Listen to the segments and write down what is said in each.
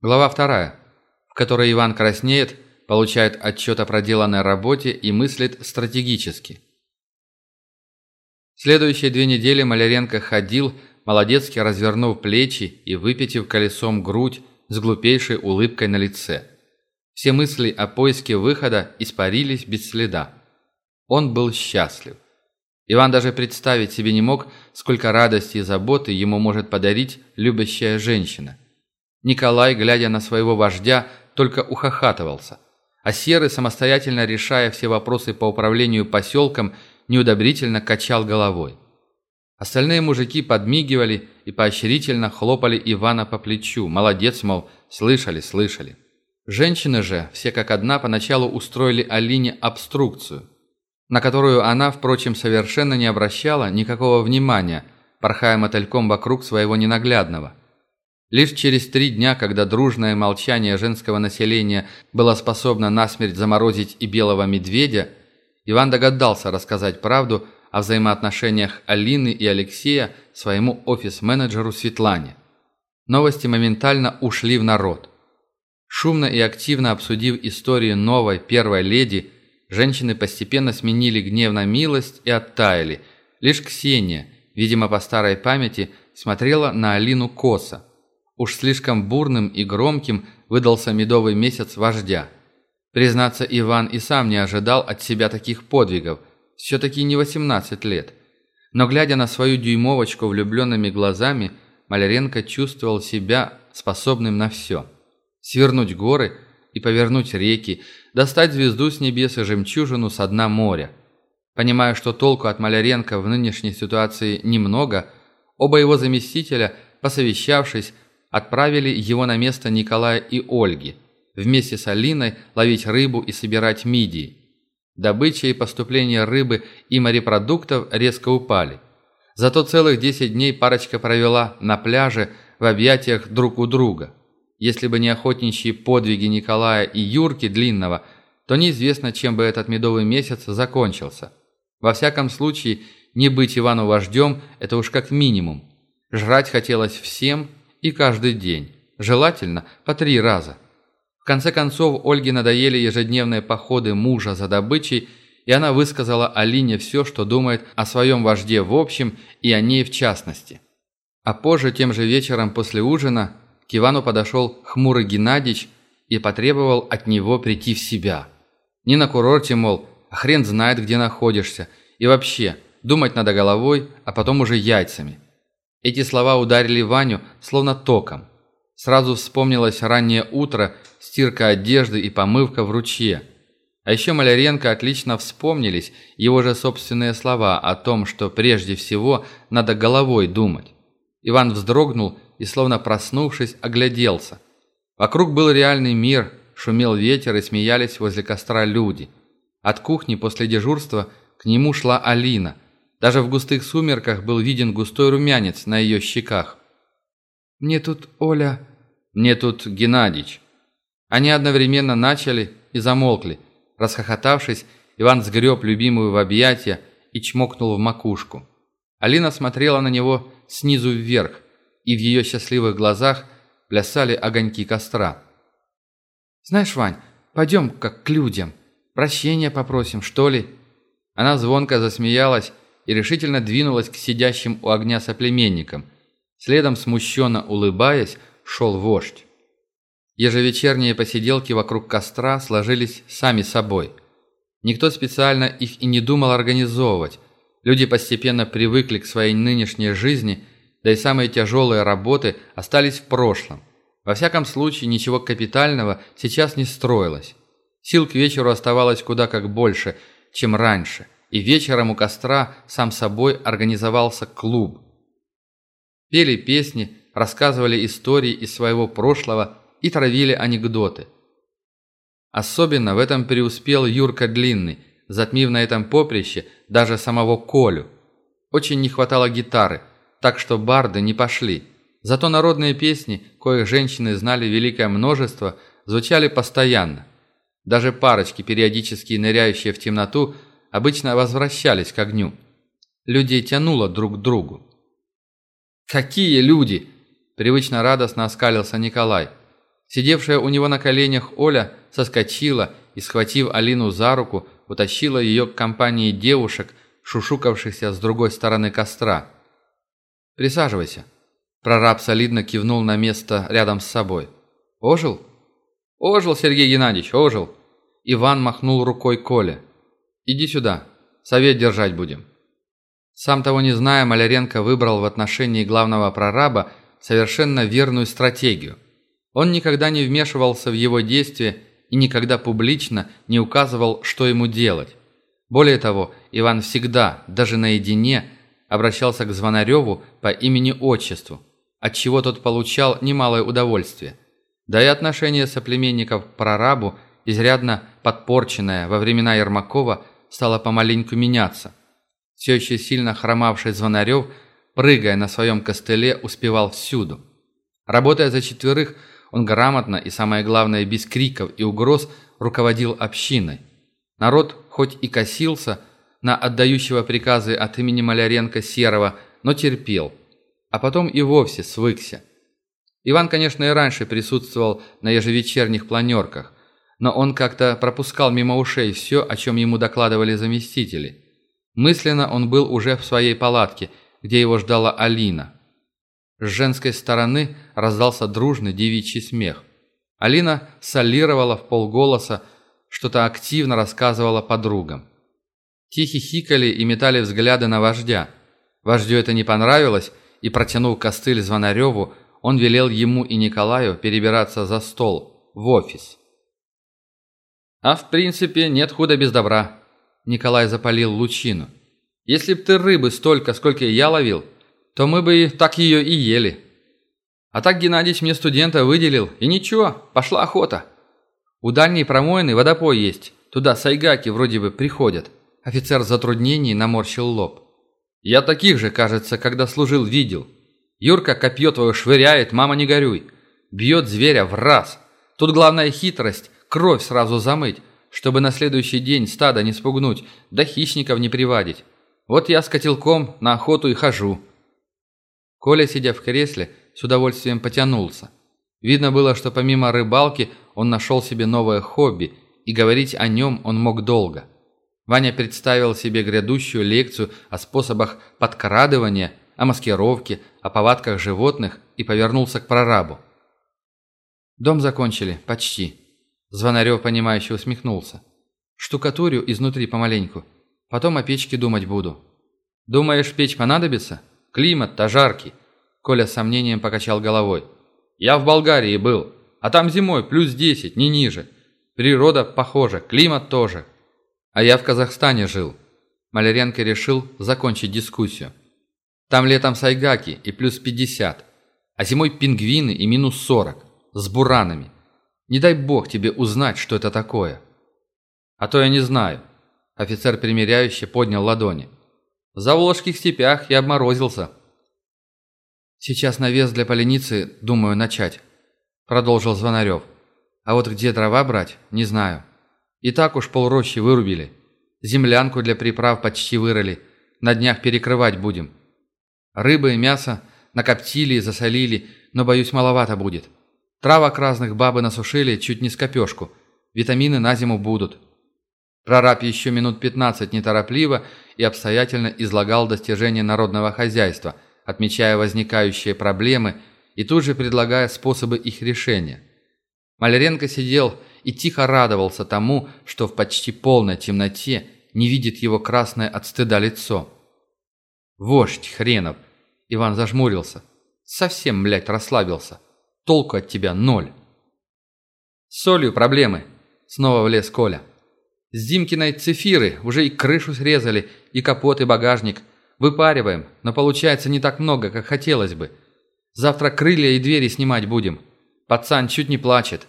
Глава вторая, в которой Иван краснеет, получает отчет о проделанной работе и мыслит стратегически. Следующие две недели Маляренко ходил, молодецки развернув плечи и выпитив колесом грудь с глупейшей улыбкой на лице. Все мысли о поиске выхода испарились без следа. Он был счастлив. Иван даже представить себе не мог, сколько радости и заботы ему может подарить любящая женщина – Николай, глядя на своего вождя, только ухахатывался. А Серый, самостоятельно решая все вопросы по управлению поселком, неудобрительно качал головой. Остальные мужики подмигивали и поощрительно хлопали Ивана по плечу. Молодец, мол, слышали, слышали. Женщины же, все как одна, поначалу устроили Алине обструкцию, на которую она, впрочем, совершенно не обращала никакого внимания, порхая мотыльком вокруг своего ненаглядного. Лишь через три дня, когда дружное молчание женского населения было способно насмерть заморозить и белого медведя, Иван догадался рассказать правду о взаимоотношениях Алины и Алексея своему офис-менеджеру Светлане. Новости моментально ушли в народ. Шумно и активно обсудив историю новой первой леди, женщины постепенно сменили гнев на милость и оттаяли. Лишь Ксения, видимо по старой памяти, смотрела на Алину косо. Уж слишком бурным и громким выдался медовый месяц вождя. Признаться, Иван и сам не ожидал от себя таких подвигов. Все-таки не 18 лет. Но глядя на свою дюймовочку влюбленными глазами, Маляренко чувствовал себя способным на все. Свернуть горы и повернуть реки, достать звезду с небес и жемчужину с дна моря. Понимая, что толку от Маляренко в нынешней ситуации немного, оба его заместителя, посовещавшись, отправили его на место Николая и Ольги, вместе с Алиной ловить рыбу и собирать мидии. Добыча и поступление рыбы и морепродуктов резко упали. Зато целых 10 дней парочка провела на пляже в объятиях друг у друга. Если бы не охотничьи подвиги Николая и Юрки Длинного, то неизвестно, чем бы этот медовый месяц закончился. Во всяком случае, не быть Ивану вождем – это уж как минимум. Жрать хотелось всем и каждый день. Желательно по три раза. В конце концов, Ольге надоели ежедневные походы мужа за добычей, и она высказала Алине все, что думает о своем вожде в общем и о ней в частности. А позже, тем же вечером после ужина, к Ивану подошел хмурый Геннадьевич и потребовал от него прийти в себя. Не на курорте, мол, а хрен знает, где находишься, и вообще, думать надо головой, а потом уже яйцами. Эти слова ударили Ваню словно током. Сразу вспомнилось раннее утро, стирка одежды и помывка в ручье. А еще Маляренко отлично вспомнились его же собственные слова о том, что прежде всего надо головой думать. Иван вздрогнул и, словно проснувшись, огляделся. Вокруг был реальный мир, шумел ветер и смеялись возле костра люди. От кухни после дежурства к нему шла Алина – даже в густых сумерках был виден густой румянец на ее щеках. «Мне тут Оля...» «Мне тут Геннадич». Они одновременно начали и замолкли. Расхохотавшись, Иван сгреб любимую в объятия и чмокнул в макушку. Алина смотрела на него снизу вверх, и в ее счастливых глазах плясали огоньки костра. «Знаешь, Вань, пойдем как к людям. Прощения попросим, что ли?» Она звонко засмеялась и решительно двинулась к сидящим у огня соплеменникам. Следом, смущенно улыбаясь, шел вождь. Ежевечерние посиделки вокруг костра сложились сами собой. Никто специально их и не думал организовывать. Люди постепенно привыкли к своей нынешней жизни, да и самые тяжелые работы остались в прошлом. Во всяком случае, ничего капитального сейчас не строилось. Сил к вечеру оставалось куда как больше, чем раньше – и вечером у костра сам собой организовался клуб. Пели песни, рассказывали истории из своего прошлого и травили анекдоты. Особенно в этом преуспел Юрка Длинный, затмив на этом поприще даже самого Колю. Очень не хватало гитары, так что барды не пошли. Зато народные песни, коих женщины знали великое множество, звучали постоянно. Даже парочки, периодически ныряющие в темноту, обычно возвращались к огню. Людей тянуло друг к другу. «Какие люди!» – привычно радостно оскалился Николай. Сидевшая у него на коленях Оля соскочила и, схватив Алину за руку, утащила ее к компании девушек, шушукавшихся с другой стороны костра. «Присаживайся». Прораб солидно кивнул на место рядом с собой. «Ожил?» «Ожил, Сергей Геннадьевич, ожил!» Иван махнул рукой Коле. «Иди сюда, совет держать будем». Сам того не зная, Маляренко выбрал в отношении главного прораба совершенно верную стратегию. Он никогда не вмешивался в его действия и никогда публично не указывал, что ему делать. Более того, Иван всегда, даже наедине, обращался к Звонареву по имени-отчеству, от чего тот получал немалое удовольствие. Да и отношение соплеменников к прорабу, изрядно подпорченное во времена Ермакова, стало помаленьку меняться. Все еще сильно хромавший Звонарев, прыгая на своем костыле, успевал всюду. Работая за четверых, он грамотно и, самое главное, без криков и угроз руководил общиной. Народ хоть и косился на отдающего приказы от имени Маляренко Серого, но терпел, а потом и вовсе свыкся. Иван, конечно, и раньше присутствовал на ежевечерних планерках, но он как-то пропускал мимо ушей все, о чем ему докладывали заместители – Мысленно он был уже в своей палатке, где его ждала Алина. С женской стороны раздался дружный девичий смех. Алина солировала в полголоса, что-то активно рассказывала подругам. Тихи хихикали и метали взгляды на вождя. Вождю это не понравилось, и, протянув костыль Звонареву, он велел ему и Николаю перебираться за стол, в офис. «А в принципе, нет худа без добра», Николай запалил лучину. «Если б ты рыбы столько, сколько я ловил, то мы бы и так ее и ели. А так Геннадьевич мне студента выделил, и ничего, пошла охота. У дальней промоины водопой есть, туда сайгаки вроде бы приходят». Офицер затруднений наморщил лоб. «Я таких же, кажется, когда служил, видел. Юрка копье твое швыряет, мама не горюй. Бьет зверя в раз. Тут главная хитрость – кровь сразу замыть, чтобы на следующий день стадо не спугнуть, да хищников не приводить. Вот я с котелком на охоту и хожу». Коля, сидя в кресле, с удовольствием потянулся. Видно было, что помимо рыбалки он нашел себе новое хобби, и говорить о нем он мог долго. Ваня представил себе грядущую лекцию о способах подкрадывания, о маскировке, о повадках животных и повернулся к прорабу. «Дом закончили, почти. Звонарев, понимающе усмехнулся. «Штукатурю изнутри помаленьку. Потом о печке думать буду». «Думаешь, печь понадобится? Климат-то жаркий». Коля с сомнением покачал головой. «Я в Болгарии был, а там зимой плюс десять, не ниже. Природа похожа, климат тоже. А я в Казахстане жил». Маляренко решил закончить дискуссию. «Там летом сайгаки и плюс пятьдесят, а зимой пингвины и минус сорок, с буранами. Не дай бог тебе узнать, что это такое. А то я не знаю. Офицер примиряющий поднял ладони. В Заволжских степях я обморозился. Сейчас навес для поленицы, думаю, начать. Продолжил Звонарев. А вот где дрова брать, не знаю. И так уж полрощи вырубили. Землянку для приправ почти вырыли. На днях перекрывать будем. Рыбы и мясо накоптили и засолили, но, боюсь, маловато будет. Травок разных бабы насушили чуть не с копешку. Витамины на зиму будут. Прораб еще минут пятнадцать неторопливо и обстоятельно излагал достижения народного хозяйства, отмечая возникающие проблемы и тут же предлагая способы их решения. Маляренко сидел и тихо радовался тому, что в почти полной темноте не видит его красное от стыда лицо. «Вождь хренов!» Иван зажмурился. Совсем, блядь, расслабился. Толку от тебя ноль. С солью проблемы. Снова влез Коля. С Димкиной цифиры уже и крышу срезали, и капот, и багажник. Выпариваем, но получается не так много, как хотелось бы. Завтра крылья и двери снимать будем. Пацан чуть не плачет.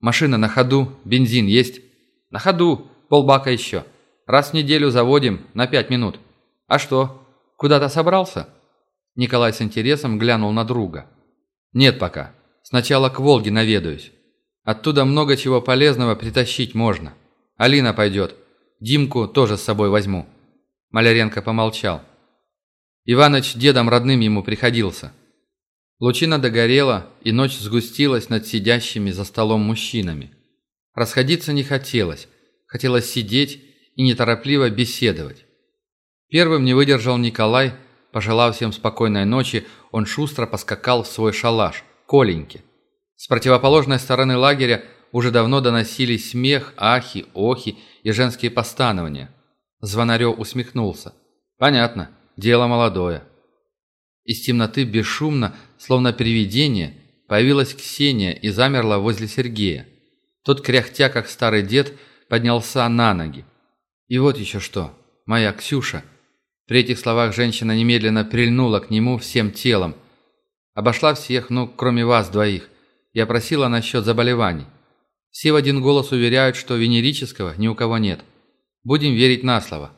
Машина на ходу, бензин есть. На ходу, полбака еще. Раз в неделю заводим на пять минут. А что, куда-то собрался?» Николай с интересом глянул на друга. «Нет пока. Сначала к Волге наведаюсь. Оттуда много чего полезного притащить можно. Алина пойдет. Димку тоже с собой возьму». Маляренко помолчал. Иваныч дедом родным ему приходился. Лучина догорела, и ночь сгустилась над сидящими за столом мужчинами. Расходиться не хотелось, хотелось сидеть и неторопливо беседовать. Первым не выдержал Николай, пожелав всем спокойной ночи, он шустро поскакал в свой шалаш, Коленьке. С противоположной стороны лагеря уже давно доносились смех, ахи, охи и женские постанования. Звонарев усмехнулся. «Понятно, дело молодое». Из темноты бесшумно, словно привидение, появилась Ксения и замерла возле Сергея. Тот, кряхтя, как старый дед, поднялся на ноги. «И вот еще что, моя Ксюша». При этих словах женщина немедленно прильнула к нему всем телом. Обошла всех, ну, кроме вас двоих. Я просила насчет заболеваний. Все в один голос уверяют, что венерического ни у кого нет. Будем верить на слово.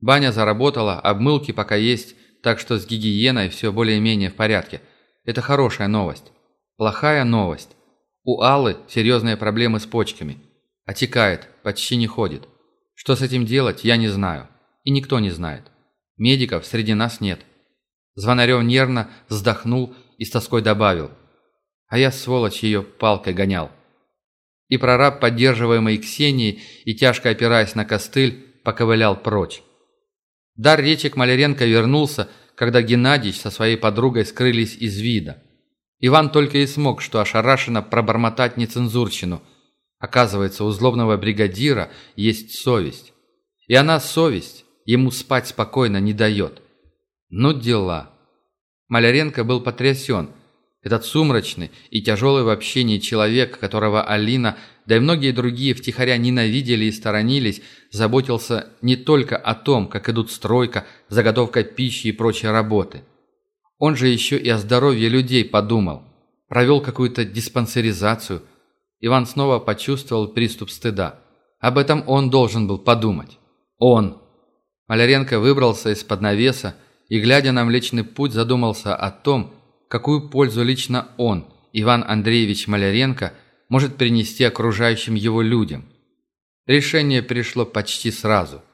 Баня заработала, обмылки пока есть, так что с гигиеной все более-менее в порядке. Это хорошая новость. Плохая новость. У Аллы серьезные проблемы с почками. Отекает, почти не ходит. Что с этим делать, я не знаю. И никто не знает. Медиков среди нас нет. Звонарев нервно вздохнул и с тоской добавил. А я, сволочь, ее палкой гонял. И прораб, поддерживаемый Ксенией и тяжко опираясь на костыль, поковылял прочь. Дар речи к Маляренко вернулся, когда Геннадьевич со своей подругой скрылись из вида. Иван только и смог, что ошарашенно пробормотать нецензурщину. Оказывается, у злобного бригадира есть совесть. И она, совесть, ему спать спокойно не дает. Ну дела. Маляренко был потрясен – этот сумрачный и тяжелый в общении человек, которого Алина, да и многие другие втихаря ненавидели и сторонились, заботился не только о том, как идут стройка, заготовка пищи и прочие работы. Он же еще и о здоровье людей подумал. Провел какую-то диспансеризацию. Иван снова почувствовал приступ стыда. Об этом он должен был подумать. Он. Маляренко выбрался из-под навеса и, глядя на Млечный Путь, задумался о том, какую пользу лично он, Иван Андреевич Маляренко, может принести окружающим его людям. Решение пришло почти сразу –